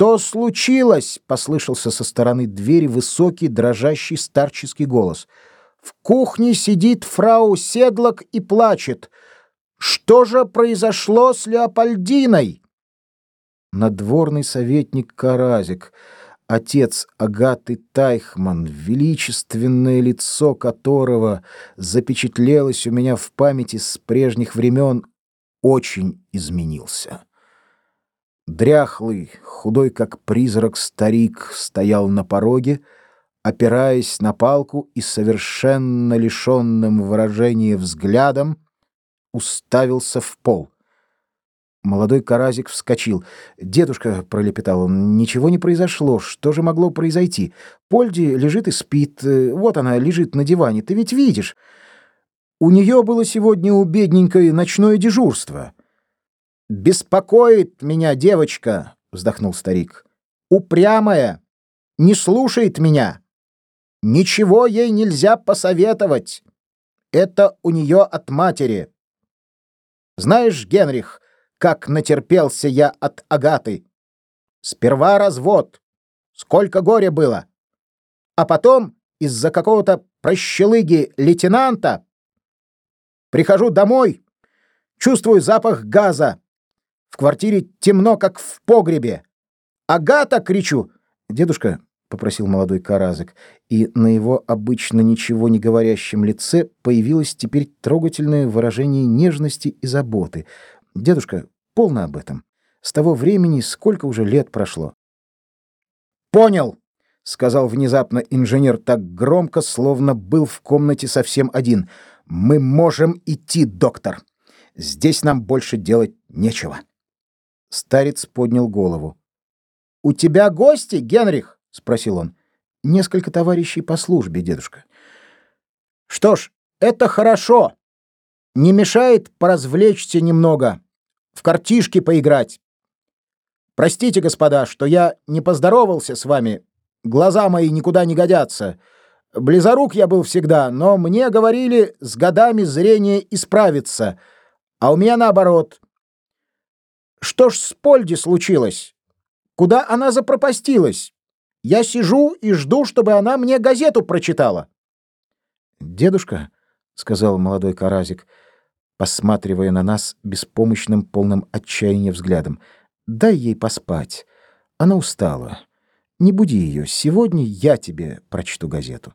«Что случилось?» — послышался со стороны двери высокий, дрожащий старческий голос. «В кухне сидит фрау Седлок и плачет. Что же произошло с Леопольдиной?» Надворный советник Каразик, отец Агаты Тайхман, величественное лицо которого запечатлелось у меня в памяти с прежних времен, очень изменился. Дряхлый, худой как призрак старик стоял на пороге, опираясь на палку и совершенно лишенным выражения взглядом уставился в пол. Молодой каразик вскочил. «Дедушка», — пролепетал он, — «ничего не произошло. Что же могло произойти? Польди лежит и спит. Вот она лежит на диване. Ты ведь видишь. У нее было сегодня у бедненькой ночное дежурство». «Беспокоит меня девочка», — вздохнул старик. «Упрямая, не слушает меня. Ничего ей нельзя посоветовать. Это у нее от матери. Знаешь, Генрих, как натерпелся я от Агаты. Сперва развод. Сколько горя было. А потом из-за какого-то прощелыги лейтенанта прихожу домой, чувствую запах газа, в квартире темно, как в погребе. «Агата!» — кричу. «Дедушка», — попросил молодой каразик, и на его обычно ничего не говорящем лице появилось теперь трогательное выражение нежности и заботы. «Дедушка, полно об этом. С того времени сколько уже лет прошло». «Понял!» — сказал внезапно инженер так громко, словно был в комнате совсем один. «Мы можем идти, доктор. Здесь нам больше делать нечего». Старец поднял голову. «У тебя гости, Генрих?» — спросил он. «Несколько товарищей по службе, дедушка». «Что ж, это хорошо. Не мешает поразвлечься немного, в картишки поиграть. Простите, господа, что я не поздоровался с вами. Глаза мои никуда не годятся. Близорук я был всегда, но мне говорили, с годами зрение исправится, а у меня наоборот — что ж с Польди случилось? Куда она запропастилась? Я сижу и жду, чтобы она мне газету прочитала. Дедушка, сказал молодой каразик, посматривая на нас беспомощным, полным отчаяния взглядом. Дай ей поспать. Она устала. Не буди ее. Сегодня я тебе прочту газету.